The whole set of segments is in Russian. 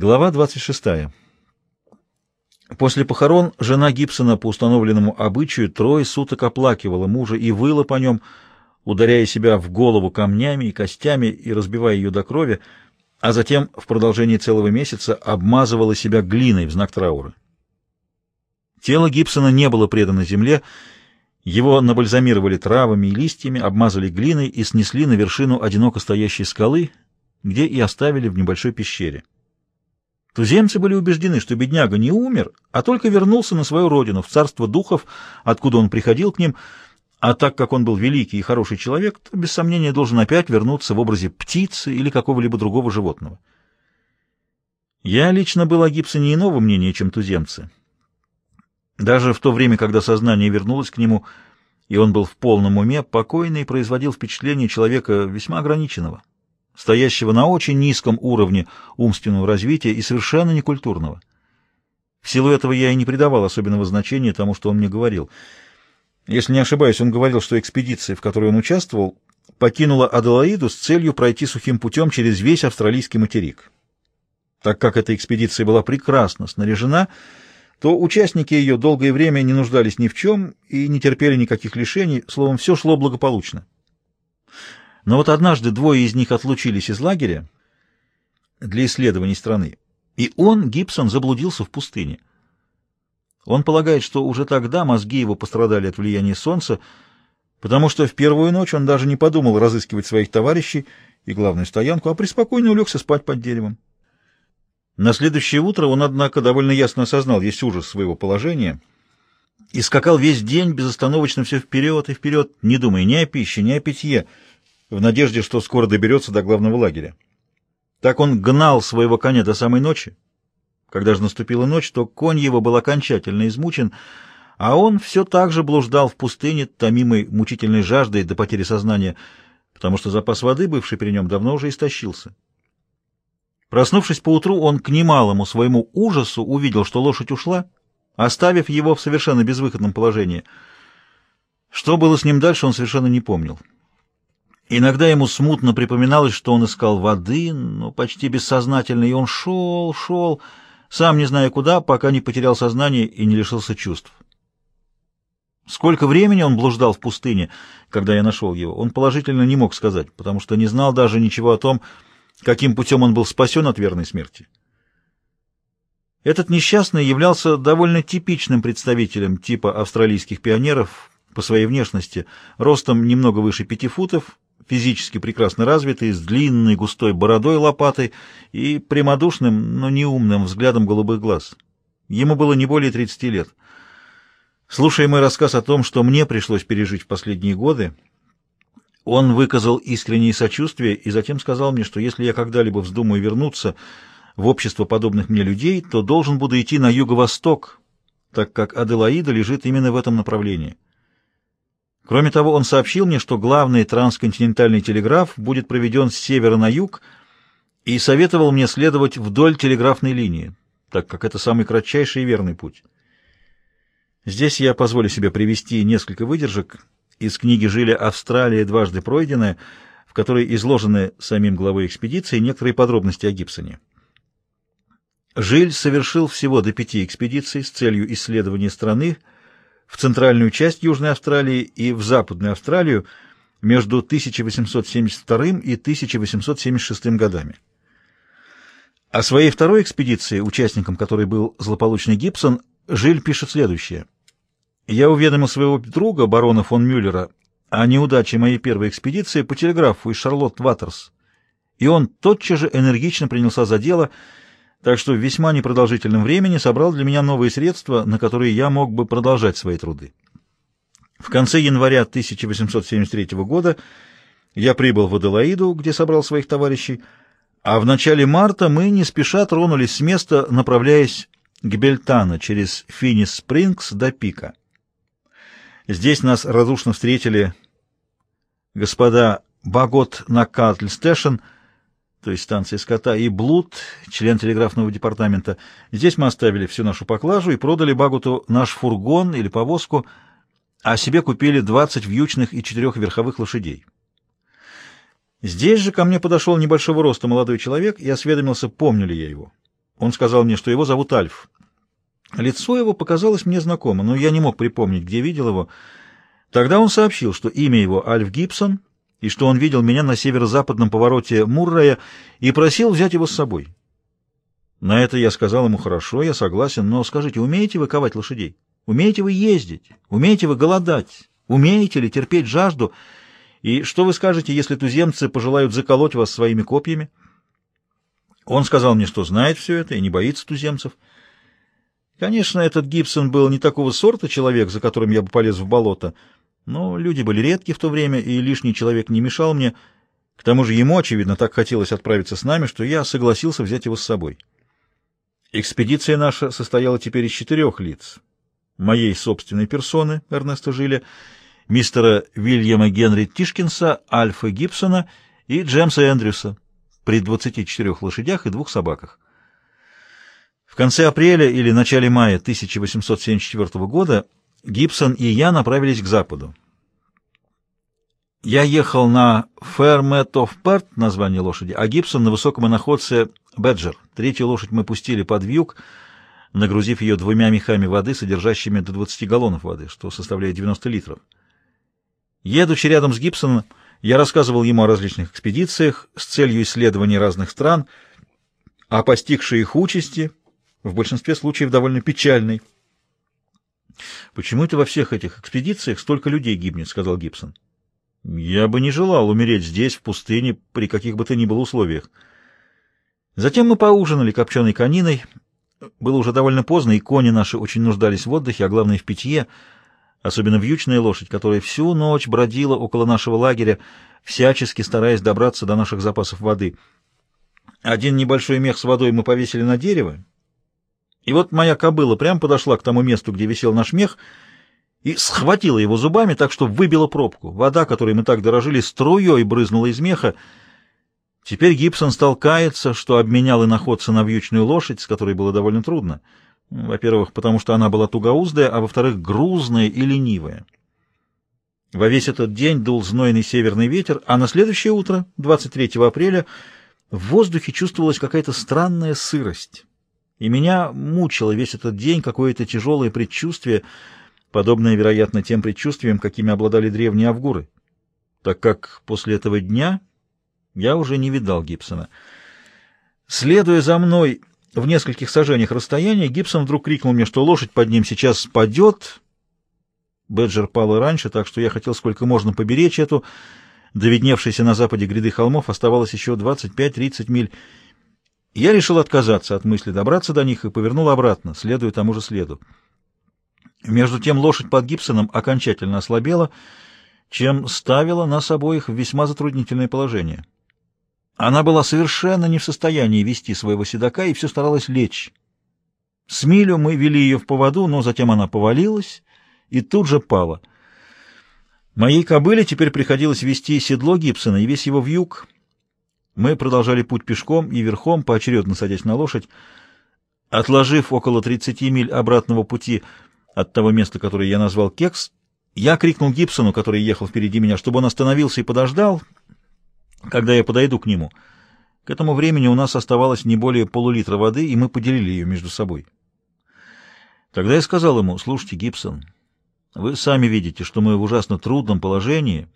Глава 26. После похорон жена Гибсона по установленному обычаю трое суток оплакивала мужа и выла по нем, ударяя себя в голову камнями и костями и разбивая ее до крови, а затем в продолжении целого месяца обмазывала себя глиной в знак траура. Тело Гибсона не было предано земле, его набальзамировали травами и листьями, обмазали глиной и снесли на вершину одиноко стоящей скалы, где и оставили в небольшой пещере. Туземцы были убеждены, что бедняга не умер, а только вернулся на свою родину, в царство духов, откуда он приходил к ним, а так как он был великий и хороший человек, то, без сомнения, должен опять вернуться в образе птицы или какого-либо другого животного. Я лично был о Гибсоне иного мнения, чем туземцы. Даже в то время, когда сознание вернулось к нему, и он был в полном уме, покойный производил впечатление человека весьма ограниченного стоящего на очень низком уровне умственного развития и совершенно некультурного. В силу этого я и не придавал особенного значения тому, что он мне говорил. Если не ошибаюсь, он говорил, что экспедиция, в которой он участвовал, покинула Аделаиду с целью пройти сухим путем через весь австралийский материк. Так как эта экспедиция была прекрасно снаряжена, то участники ее долгое время не нуждались ни в чем и не терпели никаких лишений, словом, все шло благополучно. Но вот однажды двое из них отлучились из лагеря для исследований страны, и он, Гибсон, заблудился в пустыне. Он полагает, что уже тогда мозги его пострадали от влияния солнца, потому что в первую ночь он даже не подумал разыскивать своих товарищей и главную стоянку, а преспокойно улегся спать под деревом. На следующее утро он, однако, довольно ясно осознал весь ужас своего положения и скакал весь день безостановочно все вперед и вперед, не думая ни о пище, ни о питье, в надежде, что скоро доберется до главного лагеря. Так он гнал своего коня до самой ночи. Когда же наступила ночь, то конь его был окончательно измучен, а он все так же блуждал в пустыне, томимой мучительной жаждой до потери сознания, потому что запас воды, бывший при нем, давно уже истощился. Проснувшись поутру, он к немалому своему ужасу увидел, что лошадь ушла, оставив его в совершенно безвыходном положении. Что было с ним дальше, он совершенно не помнил. Иногда ему смутно припоминалось, что он искал воды, но почти бессознательно, и он шел, шел, сам не зная куда, пока не потерял сознание и не лишился чувств. Сколько времени он блуждал в пустыне, когда я нашел его, он положительно не мог сказать, потому что не знал даже ничего о том, каким путем он был спасен от верной смерти. Этот несчастный являлся довольно типичным представителем типа австралийских пионеров по своей внешности, ростом немного выше пяти футов, физически прекрасно развитый, с длинной густой бородой лопатой и прямодушным, но неумным взглядом голубых глаз. Ему было не более 30 лет. Слушая мой рассказ о том, что мне пришлось пережить в последние годы, он выказал искреннее сочувствие и затем сказал мне, что если я когда-либо вздумаю вернуться в общество подобных мне людей, то должен буду идти на юго-восток, так как Аделаида лежит именно в этом направлении. Кроме того, он сообщил мне, что главный трансконтинентальный телеграф будет проведен с севера на юг и советовал мне следовать вдоль телеграфной линии, так как это самый кратчайший и верный путь. Здесь я позволю себе привести несколько выдержек из книги «Жили Австралия дважды пройденная», в которой изложены самим главой экспедиции некоторые подробности о Гибсоне. Жиль совершил всего до пяти экспедиций с целью исследования страны, в центральную часть Южной Австралии и в Западную Австралию между 1872 и 1876 годами. О своей второй экспедиции, участником которой был злополучный Гибсон, Жиль пишет следующее. «Я уведомил своего друга, барона фон Мюллера, о неудаче моей первой экспедиции по телеграфу из Шарлотт Ваттерс, и он тотчас же энергично принялся за дело – так что в весьма непродолжительном времени собрал для меня новые средства, на которые я мог бы продолжать свои труды. В конце января 1873 года я прибыл в Аделаиду, где собрал своих товарищей, а в начале марта мы не спеша тронулись с места, направляясь к Бельтана через Финис-Спрингс до Пика. Здесь нас разрушно встретили господа Багот Накатль-Стэшен — то есть станция скота, и Блуд, член телеграфного департамента. Здесь мы оставили всю нашу поклажу и продали Багуту наш фургон или повозку, а себе купили 20 вьючных и четырех верховых лошадей. Здесь же ко мне подошел небольшого роста молодой человек и осведомился, помню ли я его. Он сказал мне, что его зовут Альф. Лицо его показалось мне знакомо, но я не мог припомнить, где видел его. Тогда он сообщил, что имя его Альф Гибсон, и что он видел меня на северо-западном повороте Муррая и просил взять его с собой. На это я сказал ему, хорошо, я согласен, но скажите, умеете вы ковать лошадей? Умеете вы ездить? Умеете вы голодать? Умеете ли терпеть жажду? И что вы скажете, если туземцы пожелают заколоть вас своими копьями? Он сказал мне, что знает все это и не боится туземцев. Конечно, этот Гибсон был не такого сорта человек, за которым я бы полез в болото, но люди были редки в то время, и лишний человек не мешал мне. К тому же ему, очевидно, так хотелось отправиться с нами, что я согласился взять его с собой. Экспедиция наша состояла теперь из четырех лиц. Моей собственной персоны, Эрнеста Жиля, мистера Вильяма Генри Тишкинса, Альфа Гибсона и Джемса Эндрюса при 24 лошадях и двух собаках. В конце апреля или начале мая 1874 года Гибсон и я направились к западу. Я ехал на Фермет оф Перт, название лошади, а Гибсон на высоком иноходце Беджер. Третью лошадь мы пустили под вьюг, нагрузив ее двумя мехами воды, содержащими до 20 галлонов воды, что составляет 90 литров. Едучи рядом с Гибсоном, я рассказывал ему о различных экспедициях с целью исследования разных стран, о постигшей их участи, в большинстве случаев довольно печальной. «Почему это во всех этих экспедициях столько людей гибнет?» — сказал Гибсон. «Я бы не желал умереть здесь, в пустыне, при каких бы то ни было условиях». Затем мы поужинали копченой кониной. Было уже довольно поздно, и кони наши очень нуждались в отдыхе, а главное в питье, особенно вьючная лошадь, которая всю ночь бродила около нашего лагеря, всячески стараясь добраться до наших запасов воды. Один небольшой мех с водой мы повесили на дерево, и вот моя кобыла прямо подошла к тому месту, где висел наш мех, и схватила его зубами так, что выбила пробку. Вода, которой мы так дорожили, струей брызнула из меха, Теперь Гибсон стал каяться, что обменял иноходца на вьючную лошадь, с которой было довольно трудно. Во-первых, потому что она была тугоуздая, а во-вторых, грузная и ленивая. Во весь этот день дул знойный северный ветер, а на следующее утро, 23 апреля, в воздухе чувствовалась какая-то странная сырость. И меня мучило весь этот день какое-то тяжелое предчувствие, подобное, вероятно, тем предчувствиям, какими обладали древние авгуры, так как после этого дня я уже не видал Гибсона. Следуя за мной в нескольких сажениях расстояния, Гибсон вдруг крикнул мне, что лошадь под ним сейчас спадет. Беджер пал и раньше, так что я хотел сколько можно поберечь эту. До видневшейся на западе гряды холмов оставалось еще 25-30 миль. Я решил отказаться от мысли добраться до них и повернул обратно, следуя тому же следу. Между тем лошадь под Гибсоном окончательно ослабела, чем ставила нас обоих в весьма затруднительное положение. Она была совершенно не в состоянии вести своего седока и все старалась лечь. С милю мы вели ее в поводу, но затем она повалилась и тут же пала. Моей кобыле теперь приходилось вести седло Гибсона и весь его вьюг. Мы продолжали путь пешком и верхом, поочередно садясь на лошадь. Отложив около 30 миль обратного пути от того места, которое я назвал Кекс, я крикнул Гибсону, который ехал впереди меня, чтобы он остановился и подождал, когда я подойду к нему. К этому времени у нас оставалось не более полулитра воды, и мы поделили ее между собой. Тогда я сказал ему, слушайте, Гибсон, вы сами видите, что мы в ужасно трудном положении,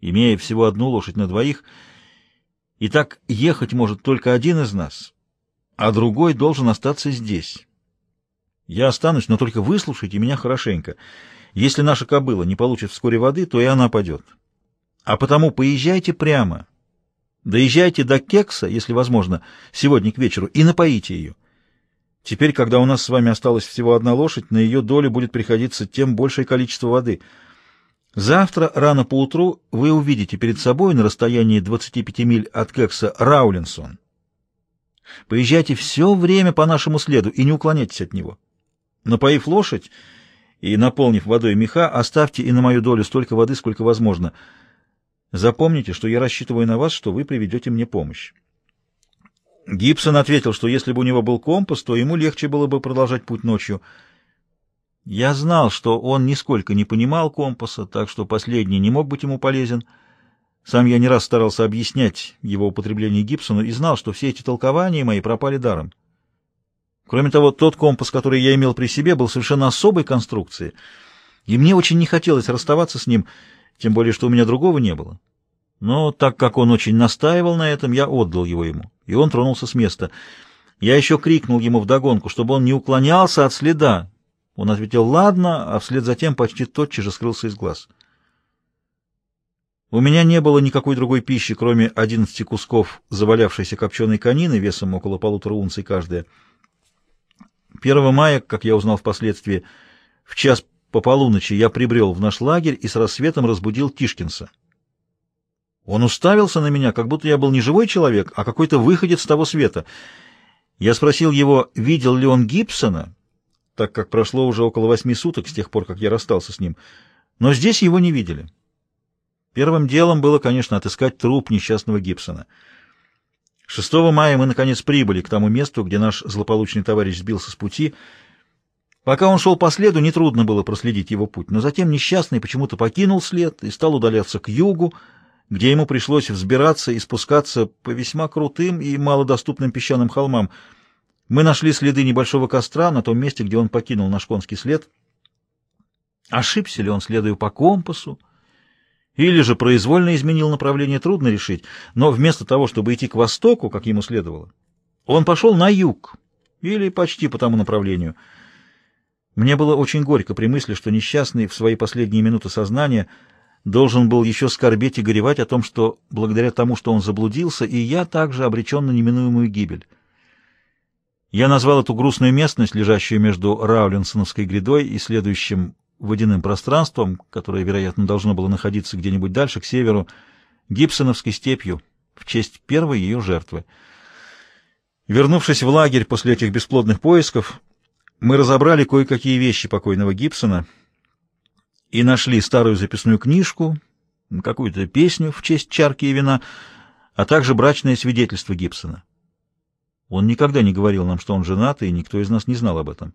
имея всего одну лошадь на двоих, и так ехать может только один из нас, а другой должен остаться здесь. Я останусь, но только выслушайте меня хорошенько. Если наша кобыла не получит вскоре воды, то и она падет. А потому поезжайте прямо. Доезжайте до Кекса, если возможно, сегодня к вечеру, и напоите ее. Теперь, когда у нас с вами осталась всего одна лошадь, на ее долю будет приходиться тем большее количество воды. Завтра рано поутру вы увидите перед собой на расстоянии 25 миль от Кекса Раулинсон. Поезжайте все время по нашему следу и не уклоняйтесь от него. Напоив лошадь и наполнив водой меха, оставьте и на мою долю столько воды, сколько возможно — Запомните, что я рассчитываю на вас, что вы приведете мне помощь. Гибсон ответил, что если бы у него был компас, то ему легче было бы продолжать путь ночью. Я знал, что он нисколько не понимал компаса, так что последний не мог быть ему полезен. Сам я не раз старался объяснять его употребление Гибсону и знал, что все эти толкования мои пропали даром. Кроме того, тот компас, который я имел при себе, был совершенно особой конструкции, и мне очень не хотелось расставаться с ним, тем более, что у меня другого не было. Но так как он очень настаивал на этом, я отдал его ему, и он тронулся с места. Я еще крикнул ему вдогонку, чтобы он не уклонялся от следа. Он ответил «ладно», а вслед за тем почти тотчас же скрылся из глаз. У меня не было никакой другой пищи, кроме одиннадцати кусков завалявшейся копченой конины весом около полутора унций каждая. 1 мая, как я узнал впоследствии, в час по полуночи я прибрел в наш лагерь и с рассветом разбудил Тишкинса. Он уставился на меня, как будто я был не живой человек, а какой-то выходец с того света. Я спросил его, видел ли он Гибсона, так как прошло уже около восьми суток с тех пор, как я расстался с ним, но здесь его не видели. Первым делом было, конечно, отыскать труп несчастного Гибсона. 6 мая мы, наконец, прибыли к тому месту, где наш злополучный товарищ сбился с пути. Пока он шел по следу, нетрудно было проследить его путь, но затем несчастный почему-то покинул след и стал удаляться к югу, где ему пришлось взбираться и спускаться по весьма крутым и малодоступным песчаным холмам. Мы нашли следы небольшого костра на том месте, где он покинул наш конский след. Ошибся ли он, следуя по компасу? Или же произвольно изменил направление, трудно решить, но вместо того, чтобы идти к востоку, как ему следовало, он пошел на юг, или почти по тому направлению. Мне было очень горько при мысли, что несчастный в свои последние минуты сознания должен был еще скорбеть и горевать о том, что благодаря тому, что он заблудился, и я также обречен на неминуемую гибель. Я назвал эту грустную местность, лежащую между Раулинсоновской грядой и следующим водяным пространством, которое, вероятно, должно было находиться где-нибудь дальше, к северу, Гибсоновской степью, в честь первой ее жертвы. Вернувшись в лагерь после этих бесплодных поисков, мы разобрали кое-какие вещи покойного Гибсона и нашли старую записную книжку, какую-то песню в честь чарки и вина, а также брачное свидетельство Гибсона. Он никогда не говорил нам, что он женат, и никто из нас не знал об этом.